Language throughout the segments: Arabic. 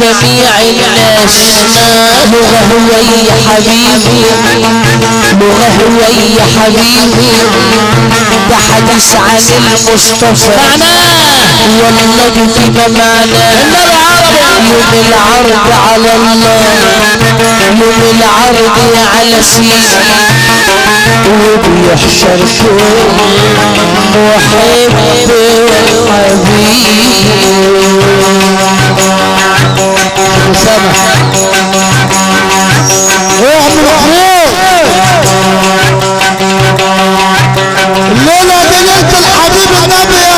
جميع الناس هو يا حبيبي. هو يا حبيبي. ده حديث عن المصطفى. والله فيما معناه. يوم العرض على الله. يوم العرض على سيدي. وبيحشر كل محب وحبيب اسامه اعمل خير الليلة دي ليله الحبيب النبي.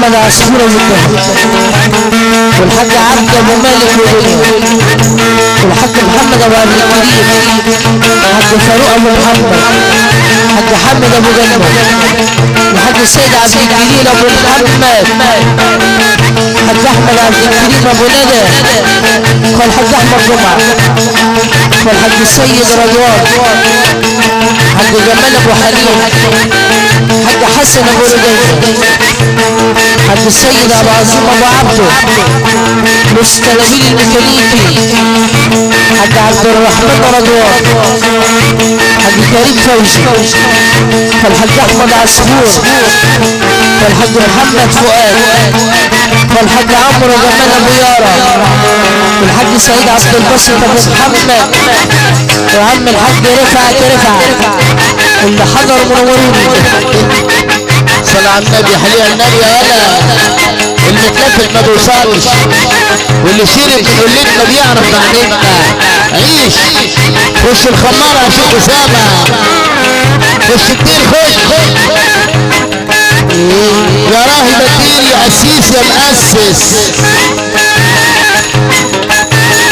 محمد والدهب والحاج عبد أبو مالك والحاج محمد أبو عبد الكريم الحاج فاروق أبو محمد. الحاج حمد أبو جنة الحاج السيد عبد الجليل أبو محمد. الحاج أحمد عبد الكريم أبو ندى. والحاج أحمد جمعة. والحاج السيد رضوان. حاج جمال أبو حليم. حاج حسن أبو رجيل حاج السيد أبو عظيم أبو عبده. مستلمين الميكانيكي حاج عبد الرحمن رضوان حاج كريم فوزي والحاج أحمد عصفور. والحاج محمد فؤاد. والحاج عمرو جمال ابو يارا. والحاج سعيد عبد الباسط أبو محمد. وعم الحاج رفعت رفعت. اللي حضر منوروني على النبي حليها النبي يالا المتلفل ما بيوصلش. واللي شرب من قلتنا بيعرف معناتنا عيش. خش الخمارة يا شيخ إسامة. خش كتير خش. يا راهب الدين يا أسيس يا مؤسس.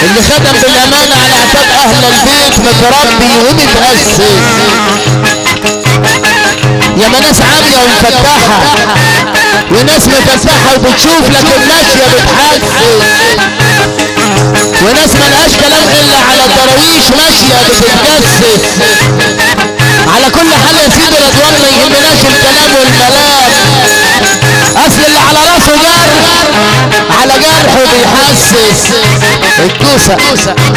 اللي خدم بالأمانة على اعتاب أهل البيت متربي ومتأسس يا ما ناس عامية ومفتحة وناس مفتحة وبتشوف لكن ماشية بتحسس وناس ملهاش كلام إلا على الدراويش ماشية بتتجسس. على كل حال يا سيدي رضوان ما يهمناش الكلام والكلام جرحه بيحسس الكوسة.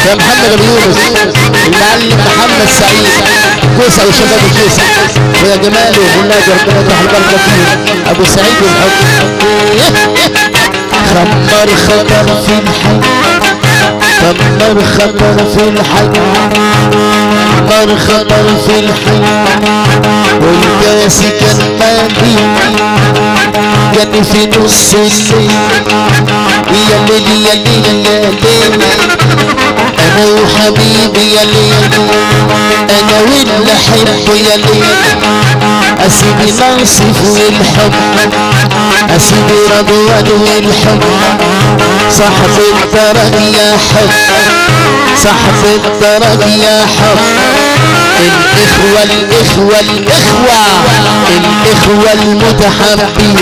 يا محمد أبو يونس. المعلم محمد سعيد. كوسة وشباب الكوسة. ويا جمال وبنادي ربنا يفتح البركة فيه. أبو سعيد والحب. خمر خطر في الحي خمر خطر في الحي خمر خطر في الحي والكاس كان مالي كان في نص الليل. يا ليل يا ليل يا ليل أنا وحبيبي ليل أنا واللي احبه ليل. اسيب ناصف والحب اسيب رضوان والحب. صاحب الدرج يا حب صاحب الدرج يا حب. الإخوة الإخوة الإخوة الإخوة المتحبين.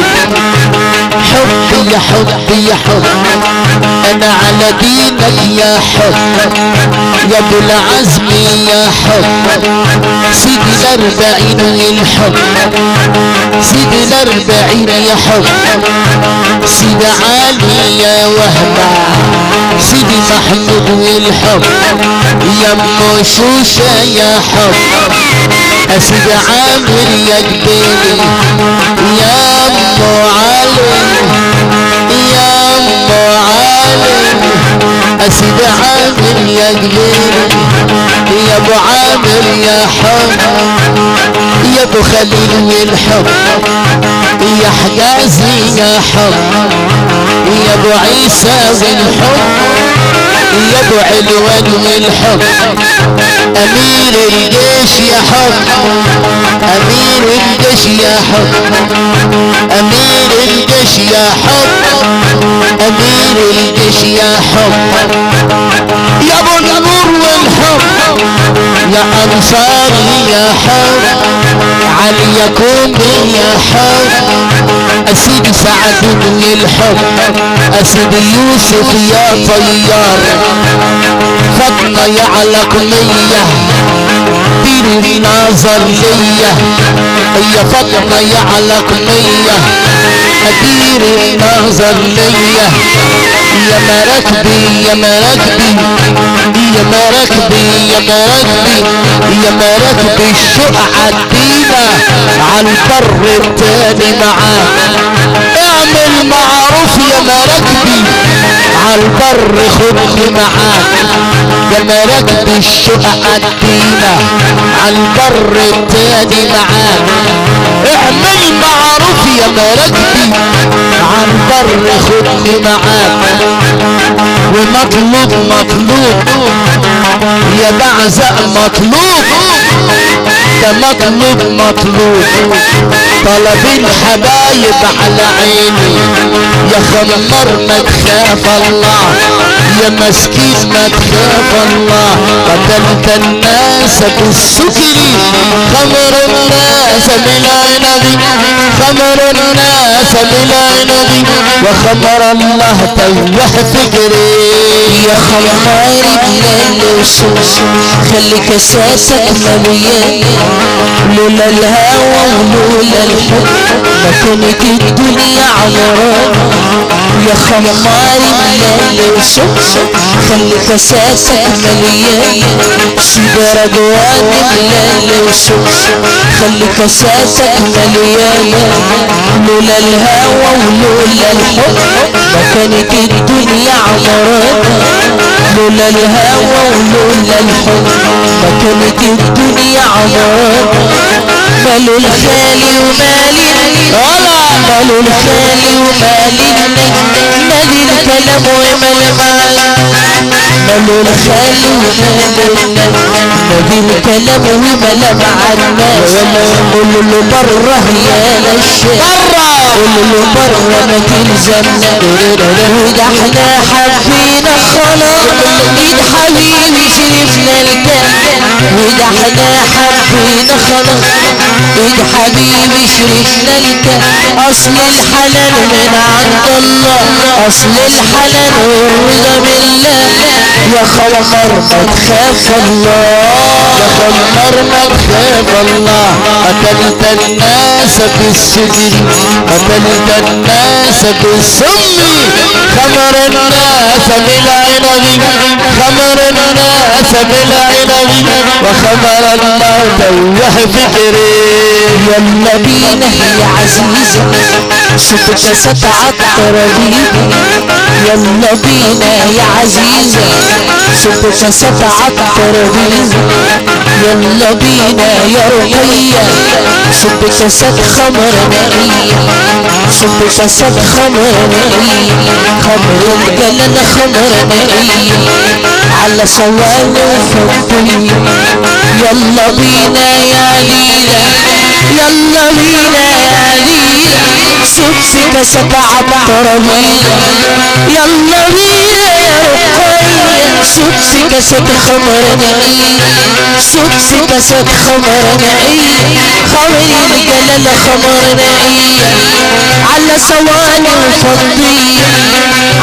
حبي يا حبي يا حب. أنا على دينك يا حب. يا أبو العزم يا حب. سيدي الأربعين والحب سيدي الأربعين يا حب. سيدي علي يا وهبة سيدي محمود والحب يا ام شوشة يا حب. اسيدي عامر يا جبيلي يا ام علي يا ام علي اسيدي عامر يا جبيلي يا أبو عامر يا حب يا أبو خليل والحب يا حجازي يا حب يا أبو عيسى والحب يا ابو علوان والحب امير الجيش يا حب. امير الجيش يا حب. امير الجيش يا حب. امير الجيش يا حب. يا ابو النور والحب. يا أنصاري يا حب. عليكم يا حب اسيدي سعد والحب اسيدي يوسف يا طيار. فاطمة يا علقمية ديني ناظر ليا يا فاطمة يا علقمية ديري ناظر ليا. يا مراكبي يا مراكبي يا مراكبي يا مراكبي يا مراكبي الشوق عدينا عالبر التاني معاك. اعمل معروف يا مراكبي عالبر خدني معاك مراكبي الشوق عدينا عالبر التاني معاك اعمل معروف يا مراكبي عالبر خدني معاك ومطلوب مطلوب يا بعزق مطلوب. ده مطلوب مطلوب طلب الحبايب على عيني. يا خمر ما تخاف الله. يا مسكين ما تخاف الله. قتلت الناس بالسكر. خمر الناس بالعنب خمر الناس بالعنب وخمر الله توح فكري. يا خمار الليل وشوش خلي كاساتك مليان لولا الهوى ولولا الحب ما كانت الدنيا عمران يا خمار الليل وشوش خلي كاساتك مليان. سيد رضوان الليل خلي مليان لولا الهوى ولولا الحب ما كانت الدنيا عمران لولا الهوى ولولا الحب ما كانت الدنيا عمران مالو الخالي ومالي مالو الخالي ومالي مال الكلام وملمال ملو الخال ومال نبي الكلام وملمع الناس قول له بره يا للشيخ قول له بره ما تلزمنا وده إحنا حبينا خلاص ايد حبيبي شربنا الكلام وده إحنا حبينا خلاص ايد حبيبي شربنا الكلام اصل الحلال من عند الله أصل الحلال والرضا بالله. يا خلقر ما تخاف الله يا خلقر ما تخاف الله قتلت الناس بالسجن قتلت الناس بالسم خمر الناس بالعنب خمر الناس بالعنب وخمر الموت وحفجري يا النبي نهي عزيز شفت ستعطر بيك يا النبي نهي عزيزي صوتك ستعطر بينا يلا بينا يا رقية. صوتك ستخمر نقية صوتك ستخمر نقية خمر الجلال خمر نقية على سوال فضية يلا بينا يا ليلى. يلا بينا يا ليلى. صوتك ستعطر بينا يلا بينا يا رقية. سوت كاسات خمر نعيم سوت كاسات خمر نعيم خوي الجلال خمر نعيم على صواني فضية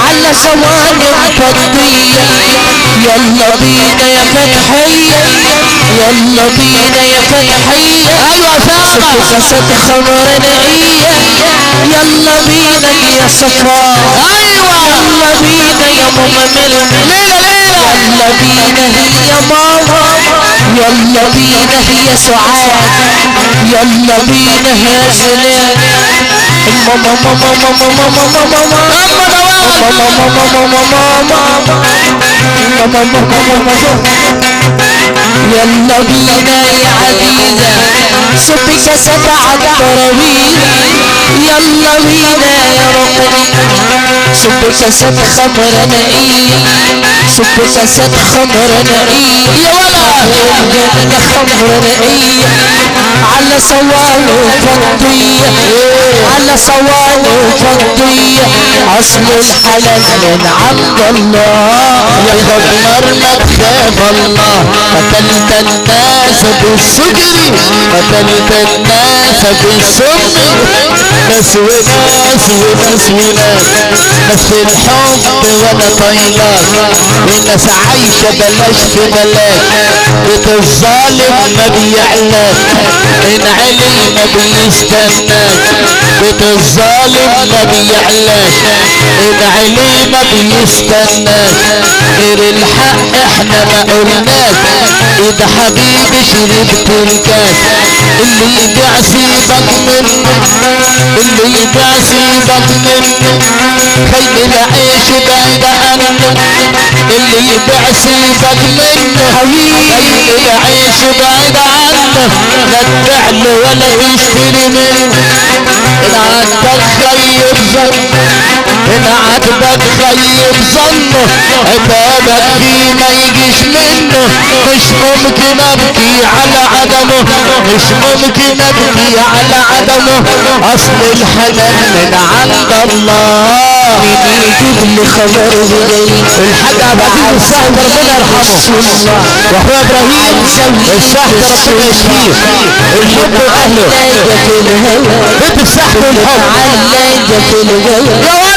على صواني فضية يلا بينا يا فتحية يلا بينا يا فتحية أيوه سامع ستخمر نقية يلا بينا يا صفاء أيوه. يلا بينا يا ماما ملك ليلة ليلة. يلا بينا هي ماما. يلا بينا هي سعاد. يلا بينا هي سلام ماما ماما ماما ماما ماما. ماما ماما ماما. يلا بينا يا عزيزة صبك سبعة تراويح. يلا بينا يا رقم صبك ست خمر نقية صبك ست خمر نقية يا ولا الجنة خمر نقية على صوال فضية على صوال فضية أصل الحلال من عند الله. يا خمر ما تخاف الله. قتلت الناس بالسجن قتلت الناس بالسم ناس وناس وناس وناس ناس في الحب ولا طيلات والناس عايشة بلاش في بلاش بيت الظالم ما بيعلاش. إن علي ما بيستناش. بيت الظالم ما بيعلاش. إن علي ما بيستناش. غير الحق إحنا ما قلناش. اذا حبيبي شربت الكاس. اللي يبيع سيبك منه اللي يبيع سيبك منه خيل العيش بعيد عنه اللي يبيع سيبك منه خيل العيش بعيد عنه لا تبيع له ولا تشتري منه. إن عندك خيب ظن إن عاتبك خيب ظنه عتابك فيه ما يجيش منه. مش ممكن ابكي على عدمه مش ممكن ابكي على عدمه. أصل الحنان من عند الله. مين يجيب لي خبر بدليل الحاج عبد العزيز السهل ربنا يرحمه. واخويا إبراهيم السهل ربنا يشفيه الحب واهله بيت السهل والحب. علاجة الهوى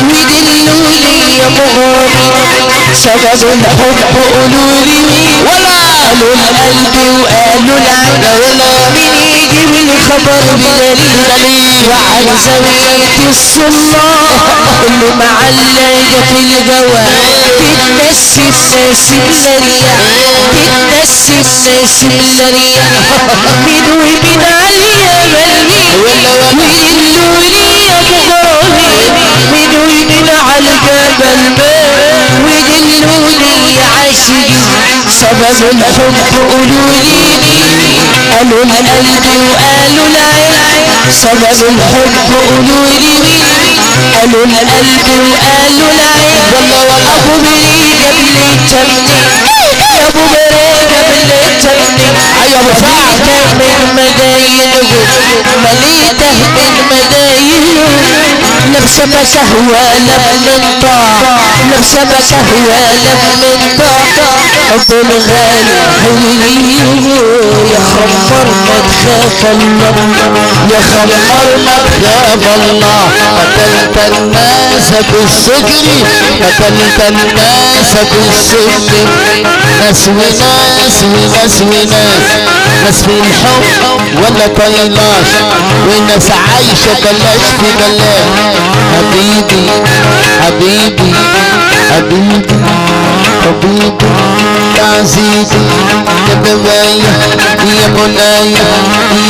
عهد اللولي بغوري سبب الحب قلولي ولا قالوا القلب وقالوا العين. مين يجي من خبر بدليل وعلى زاوية السلطان اللي معلقة في الجوا بتنسي بناسي بلريع بتنسي بناسي بلريع مين ومين عليا مليء ولا اللي جراني سبب الحب قولولي قالوا القلب وقالوا العين سبب الحب قولولي قالوا القلب وقالوا العين والله أبو مريم قبل التمني يا أبو مريم قبل التمني أيوه ابو سعد من مداينه مليته من مداينه لبسه بشهوة لم من طاع لبسه بشهوة لم من طاع حب الغالي يا خمر ما تخاف الله يا خمر ما تخاف الله قتلت الناس بالسجن قتلت الناس بالسجن ناس وناس وناس وناس ناس في الحب ولا طيلاش وناس عايشة بلاش في بلاش حبيبي حبيبي حبيبي حبيبي يا عزيزي يا بوايا يا منايا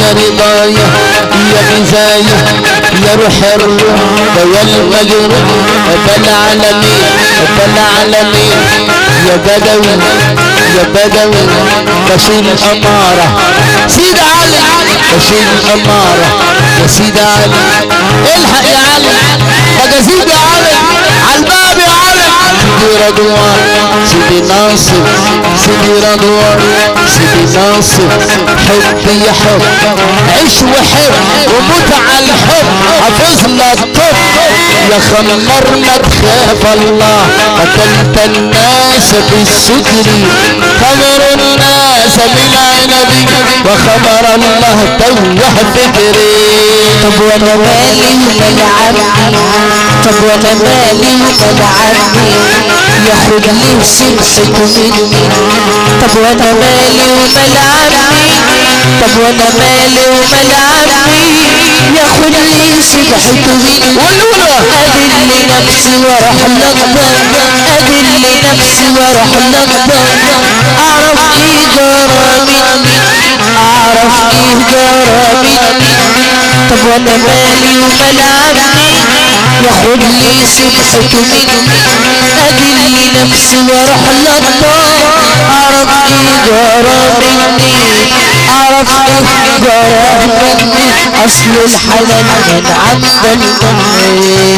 يا رضايا يا مزايا يا روح الروح. يا المجروح يا العالمين. يا بدوي يا بدوي. بشيل الأمارة. سيد علي بشيل الأمارة. يا سيد علي إلحق يا علي. بقى سيد علي على الباب يا علي. سيدي رضوان سيدي ناصر سيدي رضوان سيدي ناصر حب يا حب عيش وحب وموت على الحب حافظ لك طب يا خمر ما تخاف الله قتلت الناس بالستر خمر الناس بالعنب وخمر الله توه فكري طب وأنا مالي عمي طب وأنا مالي ومال ياخد لي سمسته مني طب وأنا مالي ومال عمي طب وأنا مالي ومال عمي ياخد لي سمسته مني اذل نفسي وأروح لقبا اذل نفسي وأروح لقبا اعرف إيه جرى مني اعرف إيه جرى مني طب وأنا مالي ومال عمي ياخد لي سبحته مني اذل نفسي وأروح لله اعرف إيه جرى مني إيه جرى مني أصل الحلال من عند المني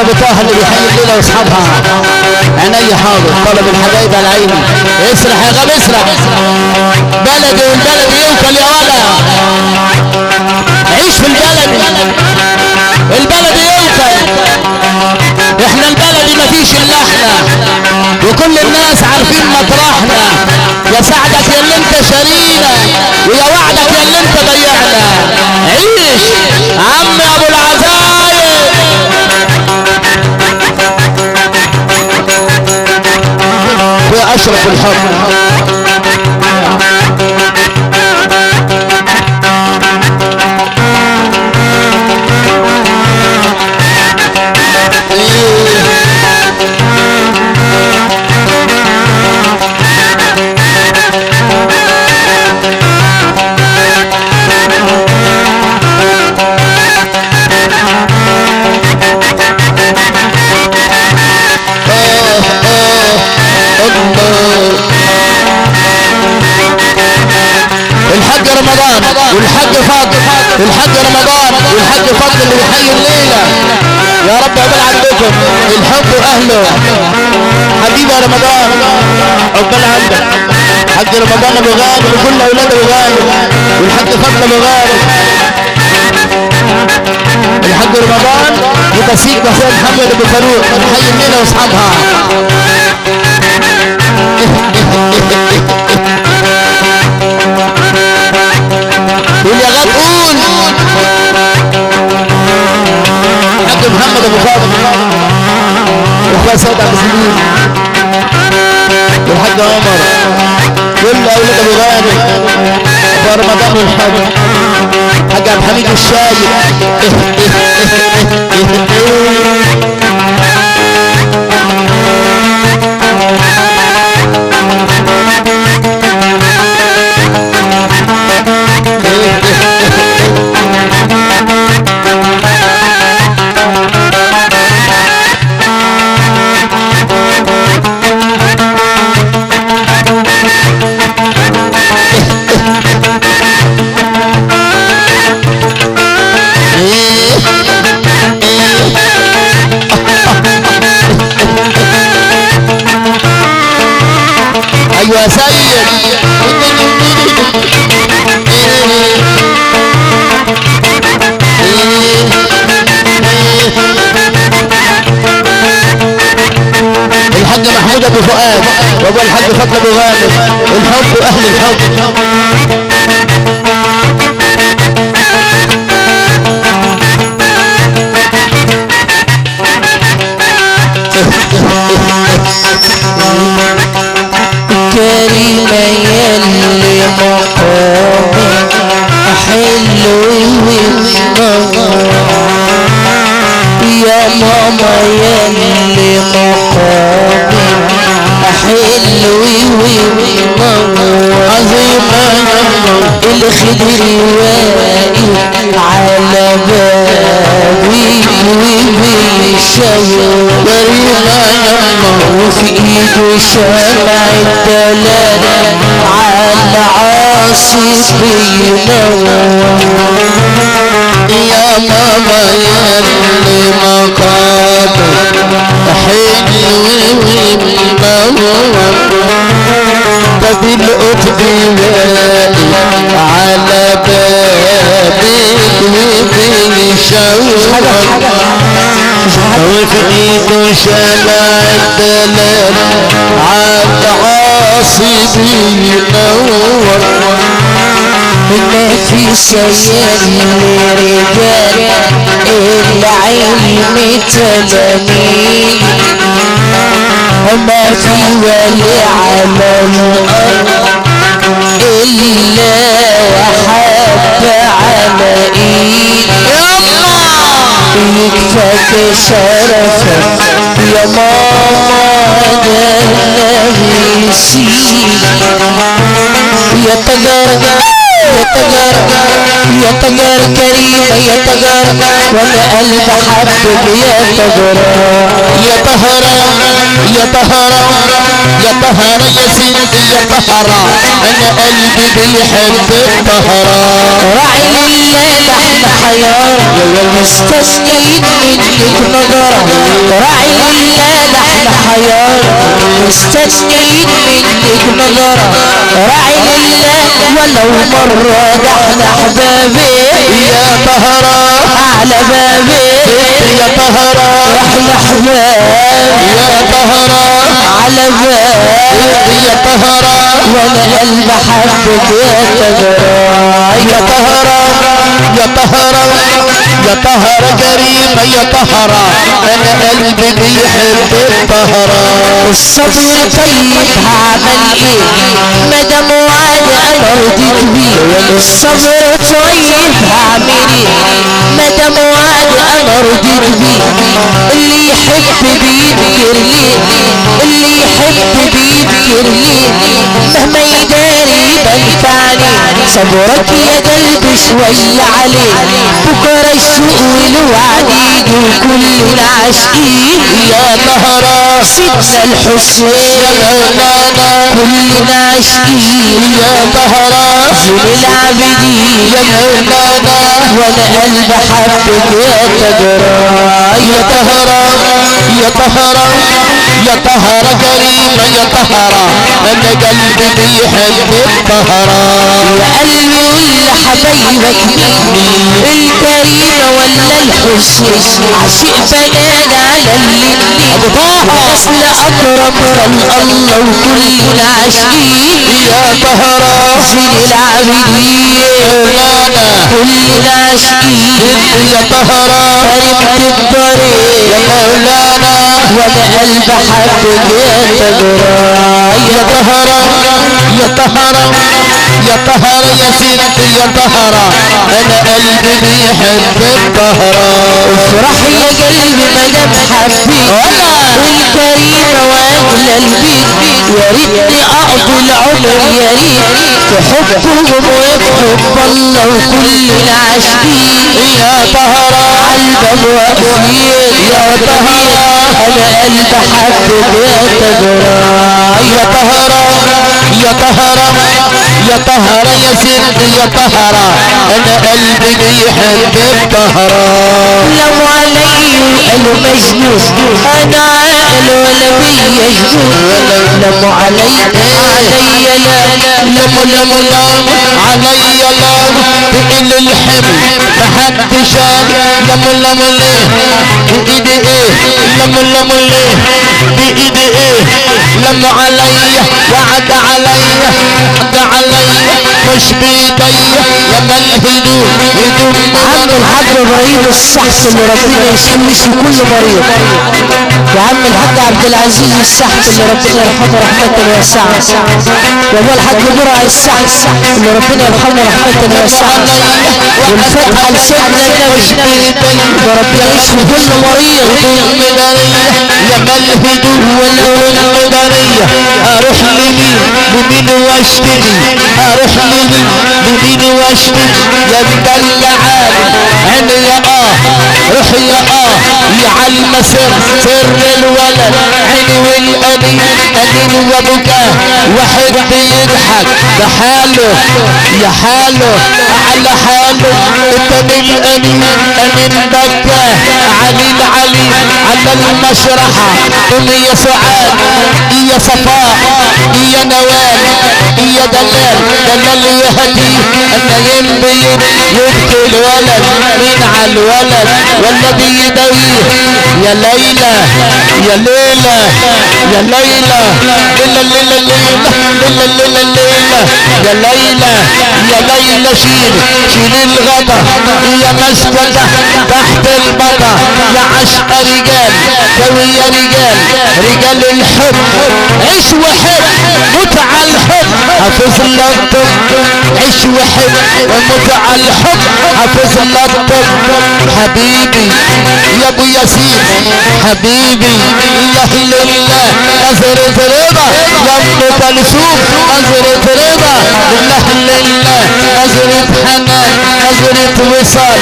ابو طه اللي بيحيي الليلة واصحابها عيني حاضر طلب الحبايب على عيني. اسرح يا غاب اسرح. بلدي والبلد يوكل يا ولا عيش في البلد. البلد يوكل إحنا البلد مفيش إلا إحنا. وكل الناس عارفين مطرحنا. يا سعدك يا اللي انت شارينا ويا وعدك يا اللي انت ضيعنا. يا اشرف رمضان والحاج فاضل اللي بيحيي الليلة يا رب عقبال عندكم الحب واهله حبيبي يا رمضان. عقبال عندك حاج رمضان ابو غالي وكل أولاد ابو غالي والحاج فاضل ابو غالي الحاج رمضان وتسيق اخويا محمد ابو فاروق. بيحيي الليلة وأصحابها. سيد عبد السليم والحاج عمر. كل أولاد أبو غالي. في رمضان والحاج. حاج عبد الحميد الشايب وسيد الحاج محمود أبو فؤاد وابو الحاج فاطمه أبو غامد الحب أهل الحب. على بابي وبيشاور كريمة يما وفي ايده شمع الدلال على عاصف بينور يا ماما يلي مقامك حلو ومنور بالقطب واقف على بابك وفي ايده شمع الدلال على عاصف ينور ما في سيال رجال العلم تلاميذ وما في ولي على الأرض إلا وحب على إيد يكفك شرفك يا ماما ده النبي يا تجار يا تجار يا تجار كريمة يا تجار وأنا قلب حبك يا تجار يا طهرة يا سيدي يا طهرة أنا قلبي بيحب الطهرة راعي لله لحن حيار مستسقين منك نظرة راعي لله لحن حيار مستسقين منك نظرة راعي لله ولو مرة نحن احبابي يا طهرة على بابي يا طهرة إحنا احباب يا طهرة على بابي يا طهرة وأنا قلب حبك يا تجراي يا طهرة يا طهرة يا طهرة كريمة. يا طهرة أنا قلبي بيحب الطهرة الصبر طيب هعمل إيه؟ مدام وعد أنا رضيت بيه. الصبر طيب هعمل إيه مدام وعد أنا رضيت اللي يحب بيذكر ليه اللي يحب بيذكر ليه مهما يداري بنفعني صبرك يا قلبي شوية عليه بكرة السوق والوعد وكلنا عاشقين. يا طهرة سيدنا الحسين كلنا عاشقين. يا طهرة زين العابدين. يا مولانا وأنا قلب حبك يا تجراي يا طهرة يا طهرة يا طهرة كريمة يا طهرة أنا قلبي بيحب الطهرة يا قلبي ولا حبايبك مين الكريمة ولا الحسين عشق بنان على اللي أبو طه. اصل أكرم خلق الله وكلنا عاشقين يا طهرة زين العابدين. مولانا كلنا عاشقين يا طهرة كريمة الطريق. يا مولانا. وأنا قلب حبك يا تجراي يا طهرة يا طهرة يا طهرة يا طهرة. أنا قلبي بيحب الطهرة. افرح يا قلبي مدام حبيت الكريمة وأغلى البيت. يا ريتني اقضي العمر يا ريت. تحبهم ويحب الله وكلنا عاشقين يا طهرة عالباب واقفين يا طهرة أنا قلب حبك يا تجراي يا طهرة يا طهرة يا طهرة يا سيدي يا طهرة أنا قلبي بيحب الطهرة لو علي قالوا مجنون أنا عاقل ولا بيا جنون لو علي علي لا لم لم لم علي لم بإل الحمل محد شال لم لم ليه بإيدي إيه لم لم ليه بايدي إيه لم عليا وعد عليا عد عليا مش بايدي يا من الهدوء هدوء عم الحاج إبراهيم السحس اللي ربنا يشفيه كل مريض يا عم الحاج عبد العزيز السحس اللي ربنا يرحمه رحمة واسعة يا ابو الحاج برع السحس اللي ربنا يرحمه رحمة واسعة والفتحة لسيدنا النبي يا ربنا يشفي كل مريض المدارية يا ملهدو والمدارية أروح لمين لمين واشتري أروح لمين لمين واشتري يا مدلع عيني يا آه روح يا آه يا علم سر سر الولد عيني والأنين أنين وبكاه واحد بيضحك ده حاله يا حاله على حاله أنت من الأنين أنين بكاه علي علي على المشرحة. قم يا سعاد يا صفاء يا نوال يا دلال. دلال يهدي ينبي يبكي الولد من على الولد. والذي يدويه يا ليلى يا ليلى. يا ليلى ليلى ليلى ليلى ليلى ليلى ليلى يا ليلى يا ليلى شيل شيل الغدا يا مسكتة تحت البطا يا عشق رجال سوي يا رجال رجال الحب عيش وحب متع الحب حافظ لك عيش وحب ومتع الحب حافظ لك حبيبي يا أبو ياسين حبيبي الله لله. نظرة رضا ام كلثوم نظرة رضا الله لله نظرة حنان نظرة وصال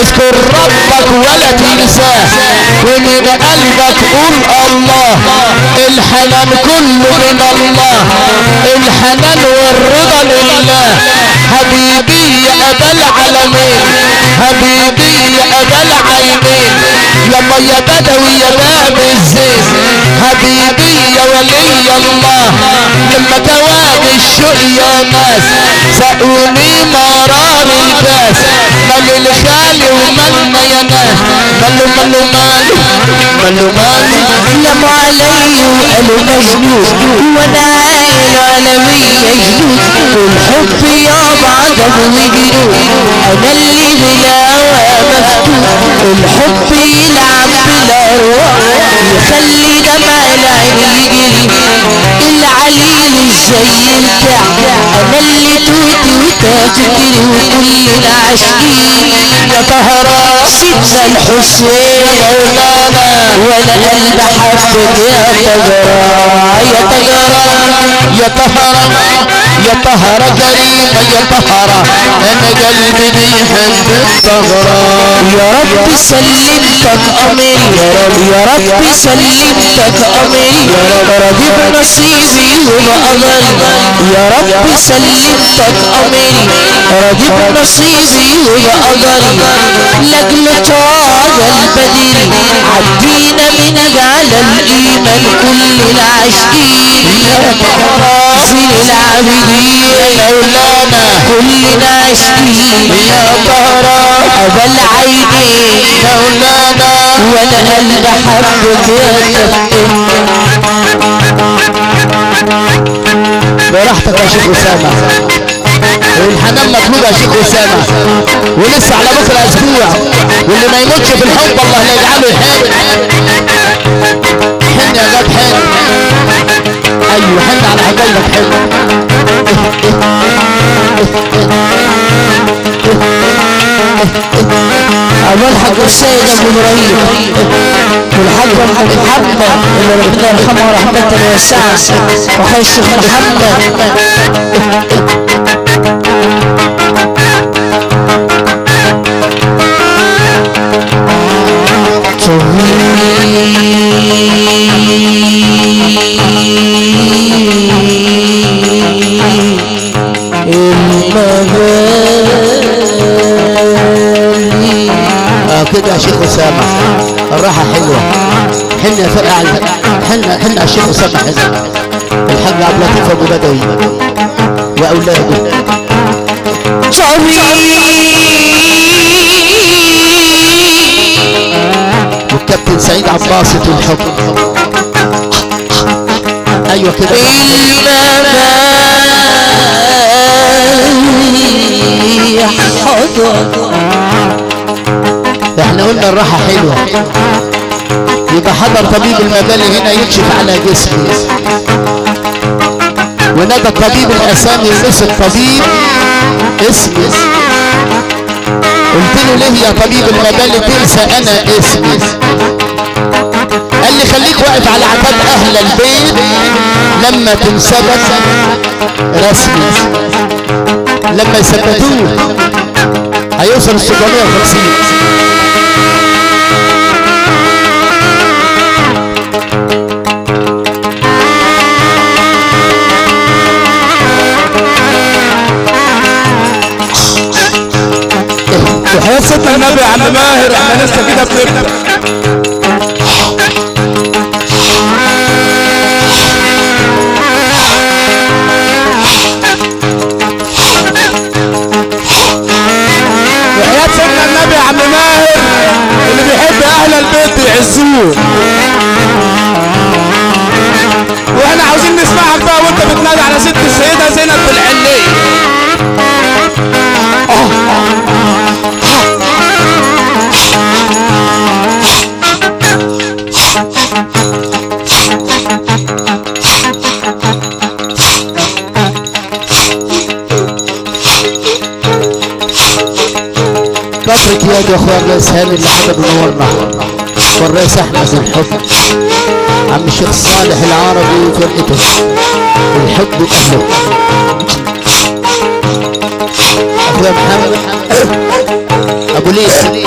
اذكر ربك ولا تنساه ومن قلبك قول الله. الحنان كله من الله. الحنان والرضا لله. حبيبي يا أبا العالمين. حبيبي يا أبا العينين يما يا بدوي يا باب الزين. حبيبي يا ولي الله لما تواب الشوق يا ناس سقوني مرار الكاس مال الخالي ومالنا يا ناس مالو مالو مالو مالو مالو. لم علي وقالوا مجنون وأنا العالمية جنون والحب يا بعضم وجنون أنا اللي بالهوى مفتون الحب يلعب يخلي دمع العين يجري العليل الزي بتاع أنا اللي توتي وتاجري وكل العاشقين يا طهران سيدنا الحسين مولانا ولا قلب حبك يا تجرى يا تجرى يا طهرة يا طهرة كريمة يا طهرة أنا قلبي بيحب الثغرة يا رب سلمتك امري يا رب يا رب سلمتك امري يا رب راضي بنصيبي وبقدري يا رب سلمتك امري راضي بنصيبي وبقدري لاجل طاب البدري عدينا من على الإيمان. كل العاشقين زين العابدين. مولانا كلنا عاشقين يا طهرة أبا العينين مولانا وأنا قلب حبك يا براحتك يا شيخ أسامة. والحنان مطلوب يا شيخ أسامة. ولسه على بكرة أسبوع. واللي ما يموتش في الحب الله لا يجعله يحن حن يا جاد حن أيوه حن على حبايبك حن الحاج السيد أبو إبراهيم. أبو محمد اللي ربنا يرحمه رحمة واسعة وخير الشيخ محمد حن يا فرقع حن حن يا شيخ اسامه حلو الحاج عبد اللطيف ابو بدوي واولاده والكابتن سعيد عباسط الحب. أيوه كده. إحنا قلنا الراحة حلوة. يبقى حضر طبيب المبالي هنا يكشف على جسمي ونادى الطبيب الأسامي ونسي الطبيب. اسمي. قلت له ليه يا طبيب المبالي تنسى أنا اسمي. قال لي خليك واقف على عتاب أهل البيت. لما تنسبك رسمي. لما يثبتوه هيوصل ال 750 سيدنا النبي يا عم ماهر إحنا لسه كده بنبدأ. وحياة سيدنا النبي يا عم ماهر اللي بيحب أهل البيت بيعزوه. الرئيس هاني اللي حضر منورنا. والرئيس أحمد الحب عم الشيخ صالح العربي وفرقته الحب اهله أخويا محمد. أبو ليس.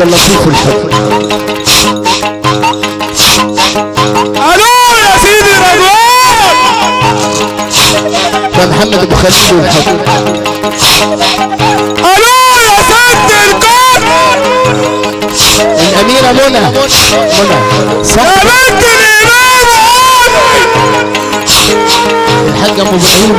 عبد اللطيف الحب ألو يا سيدي رضوان يا محمد أبو خليل الحب ألو يا ست الكل الأميرة منى. منى. يا بنت الإمام علي! الحاج أبو إبراهيم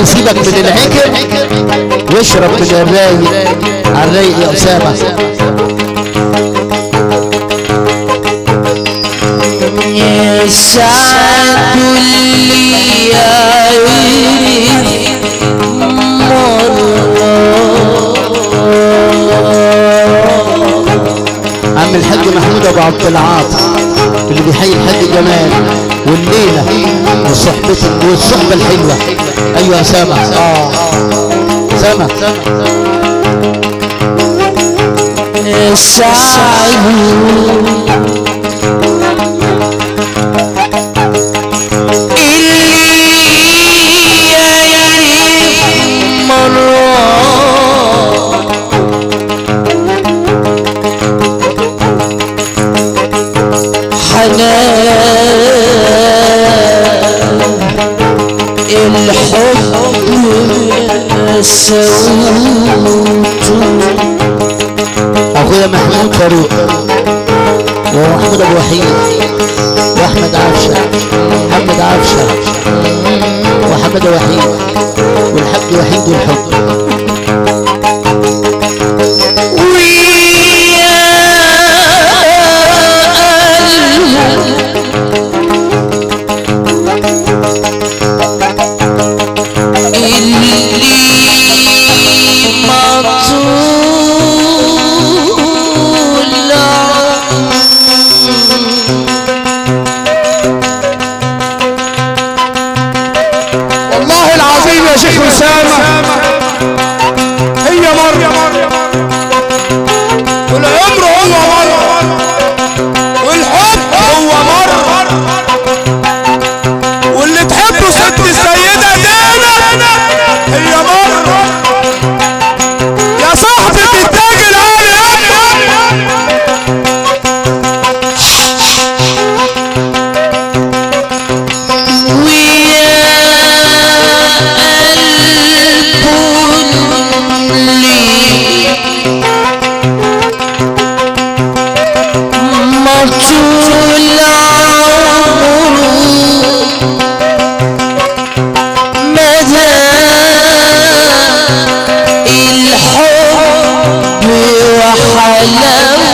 يا قلبي سيبك من العكر واشرب من الرايق على الرايق يا أسامة. يسعد اللي يعرف عم الحاج محمود أبو عبد العاطي اللي بيحيي الحاج جمال. وصحبته والصحبه الحلوة. أيوه يا سامع آه. سامع يسعد love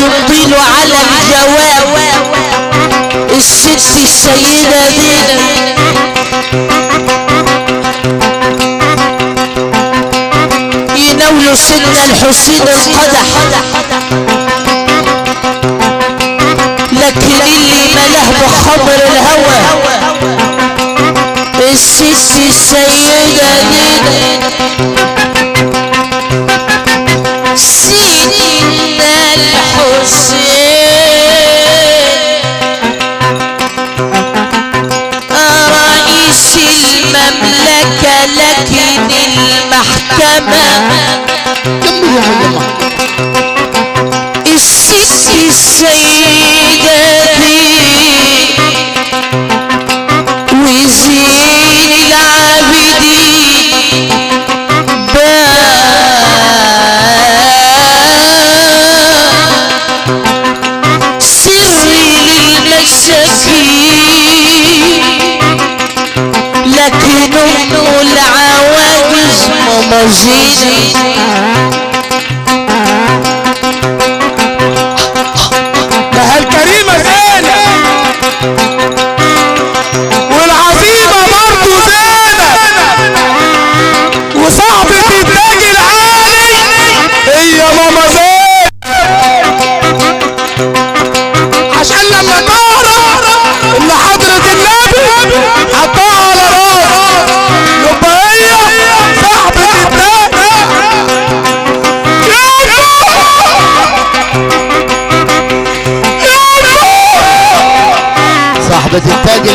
له على الجواب. الست السيدة دي. يناولوا سيدنا الحسين القدح. لكن اللي ملاه بخمر الهوى. الست السيدة دي. سيدنا الحسين رئيس Imagina. صاحبة التاج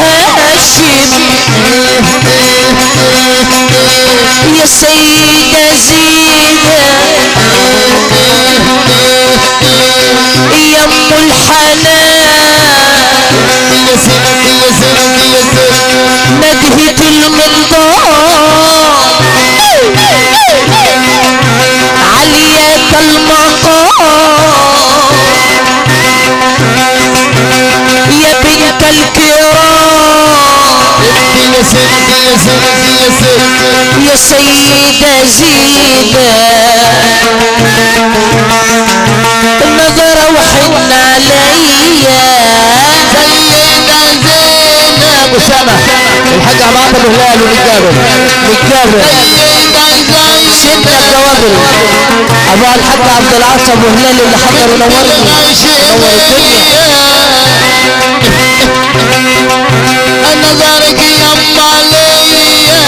هاشم يا سيدة زينة. يا أم الحنان. ندهة المنظار. علية المقام. يا بنت الكرام يا سيدي يا سيدة زينة النظرة وحن عليا. سيدة زينب أسامة الحاج عبد العاطي أبو هلال سيدة زينب سيدنا الجوابر. أبو الحاج عبد العاطي أبو هلال اللي حضر ونورني نور الدنيا دارك يما عليا.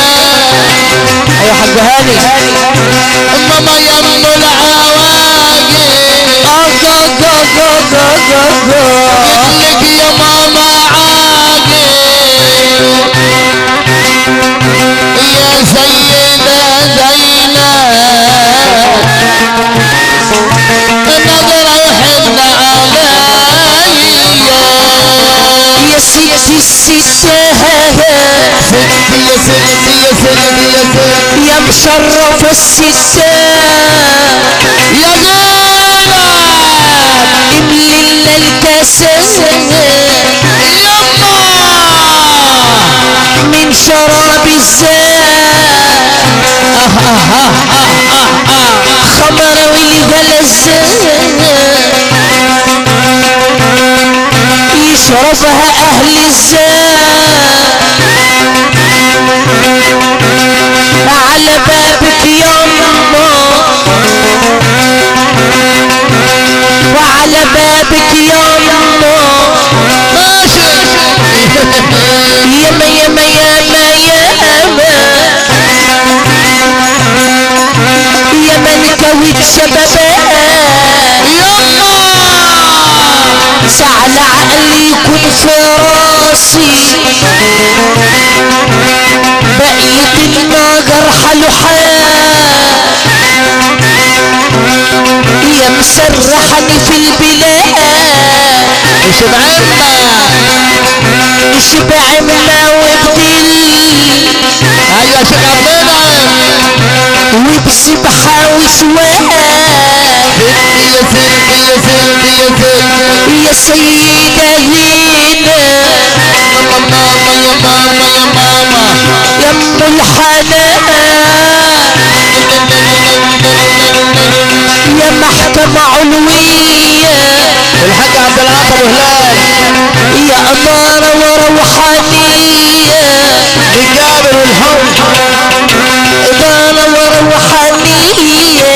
يا حاج هاني ماما يم العواقب. جا جا جا لك يا ماما عاقب. يا سيدة زينب. ستي الستة ستي يا ستي يا ستي يا ستي يا مشرف الستة يا زينب املي لنا الكاسة يما من شراب الزاد خمر والجلسة شرفها أهل الزمان. على بابك يا الله وعلى بابك يما ماشي ما يا ما يا من نكوت شبابك سعل عقلي يكون في راسي بقيت الناجر حلو يا مسرحني في البلاد. مش بعمة شبع منا وبدل أيوه عبدنا وبسبحة وسواد يا سيدي يا سيدي يا سيدي يا سيدة زينة يا ماما يا ماما يا ماما يا أم الحنان. يا محكمة علوية. الحاج عبد العاطي أبو هلال. يا أمارة وروحانية. الجابر والحب إدارة وروحانية.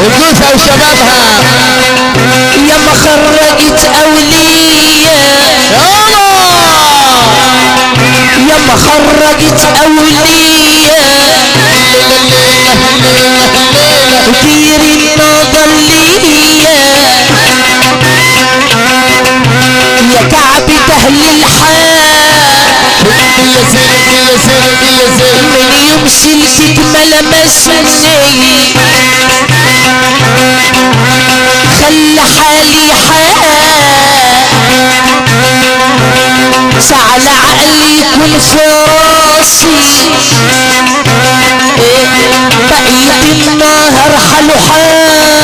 وجوزها وشبابها يا مخرجة أولية. يا مخرجة أولية. دير ليا يا كعبة أهل الحال. يا سيدي يا سيدي يا سيدي من يوم سلسك ما لمسني خلى حالي حال سعل عقلي يكون في راسي إيه، بقيت النهر حلو حال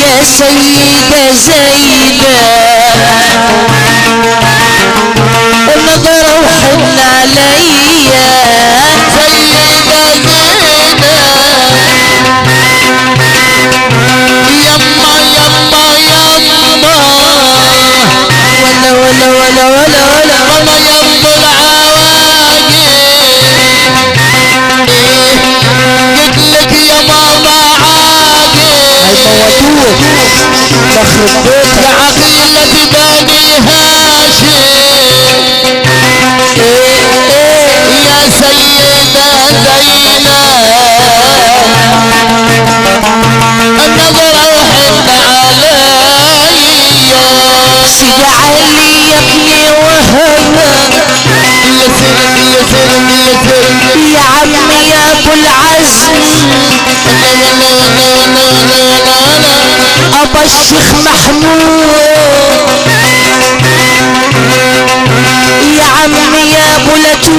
يا سيدة زينب النظر وحن عليا. سيدة ولا ولا ولا ولا. يخرب بيتك يا عقيلة بني هاشم يا سيدة زينب النظر وحن عليا سيدي علي يا ابني وهب يا سيدي يا سيدي يا سيدي يا عمي يا ابو العزم. الشيخ محمود. يا عمي يا أبو لتوت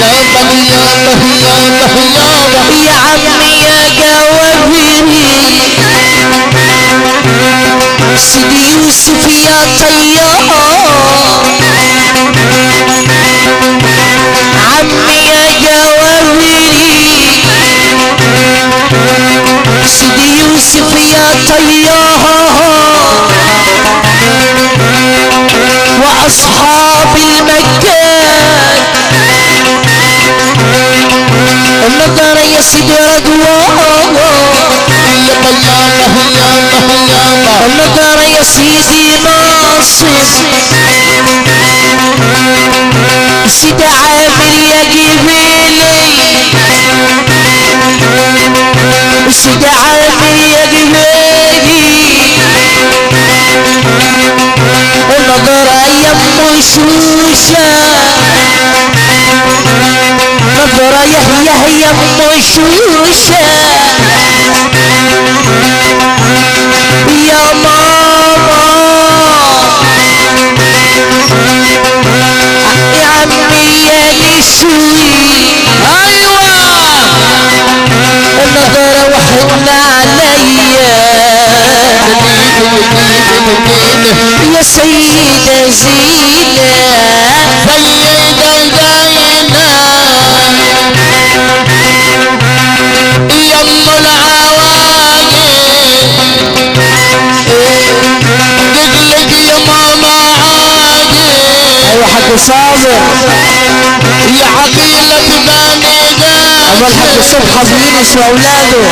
يابا يابا يابا يابا يا عمي يا جوابري سيدي يوسف يا طيار. يا طيار وأصحاب المكان النظر يا سيدي رضوان. يابا يابا يابا النظر يا سيدي ناصر. سيدي عامر يا جبيلي سيدي عامر يا جبيلي ام شوشه نظرة يا هي ام شوشه يا ماما. يا عمي يا نشوي يا سيدة زينة سيدة يا يا عقيلة بني ابو الحاج صبحي يونس واولاده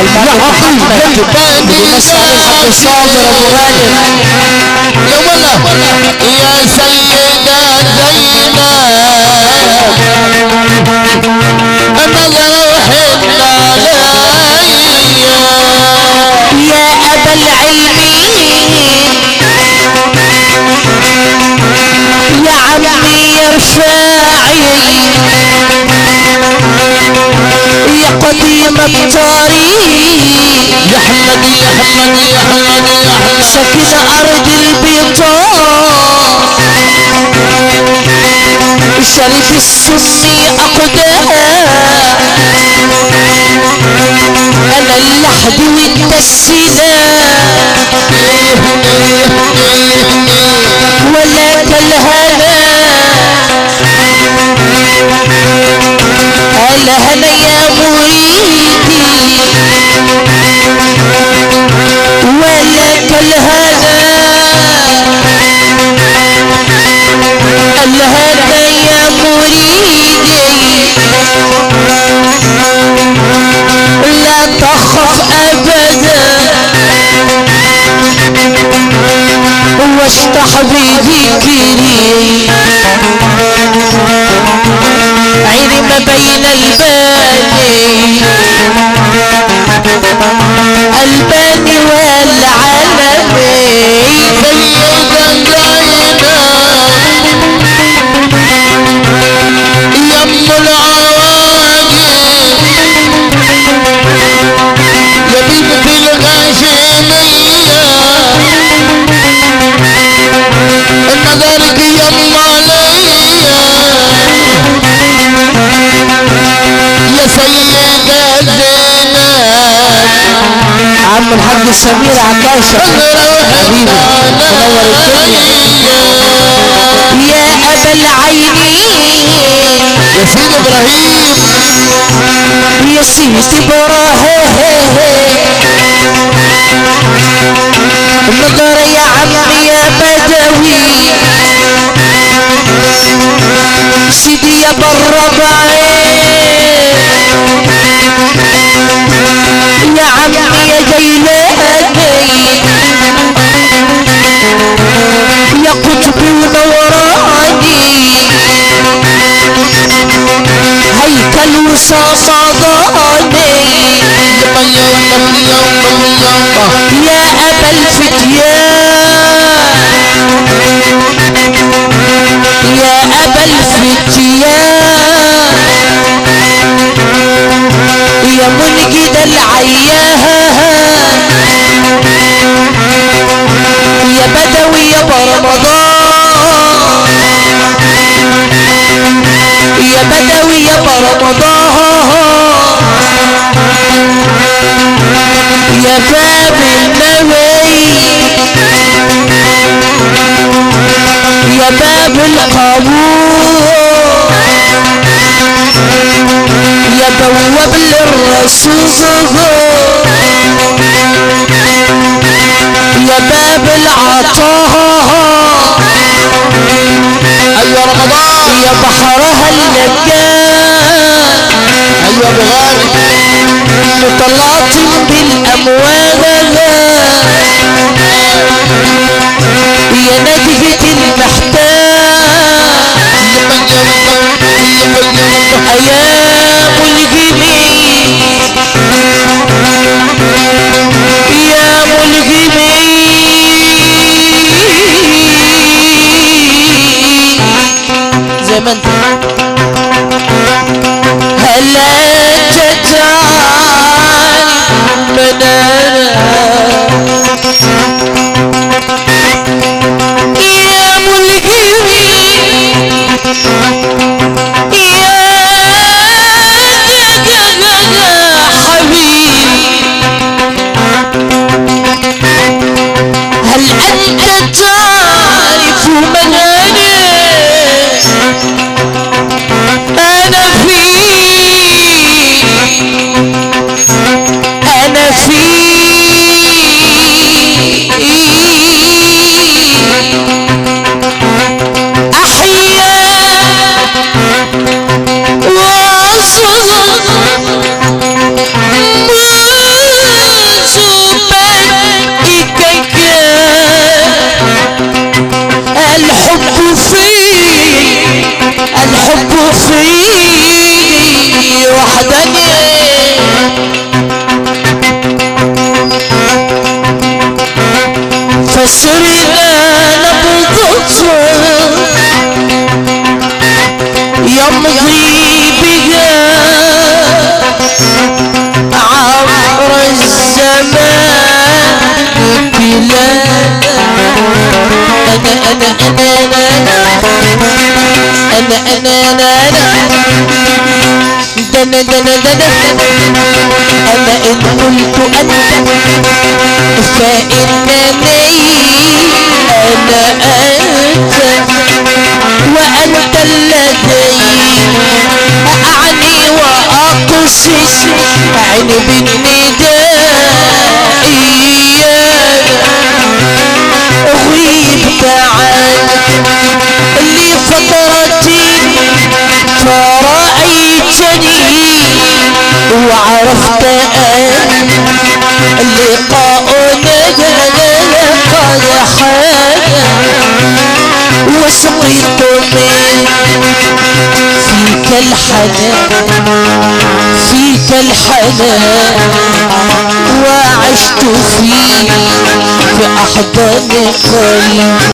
الملك محمد بيمسي على الحاج صابر غالب يا ولا. يا سيدة زينب أنا روحي عليا. يا أبا العلمين عمي يا قديم الطريق يا احمد يا احمد يا احمد يا احمد سكن أرض البيضاء. شريف السني أقدام. أنا اللحد وانت السنان ولا كالهنا الهنا يا مريدي ولا كالهنا الهنا يا مريدي؟ لا تخف أبدا واشطح بذكري. عيني ما بين الباني الباني والعالمي سيدة زينب عم الحاج سمير عكاشة. يا أبا العينين. يا سيد إبراهيم. يا سيدي إبراهيم. نظر يا عمي يا بدوي. سيدي يا بالربعين يا عمي يا جيلاني يا قطبي ونوراني هيكل يوم يا أبا الفتيان. What? أنا دنا دنا دنا أنا إن قلت أنت فإنني أنا أنت وأنت الذي أعني وأقصص أعني بالنداء إياك غيبت عنك لفترة وعرفت لقاؤنا قد حان وسقيت فيك الحنان فيك الحنان وعشت فيك في أحضان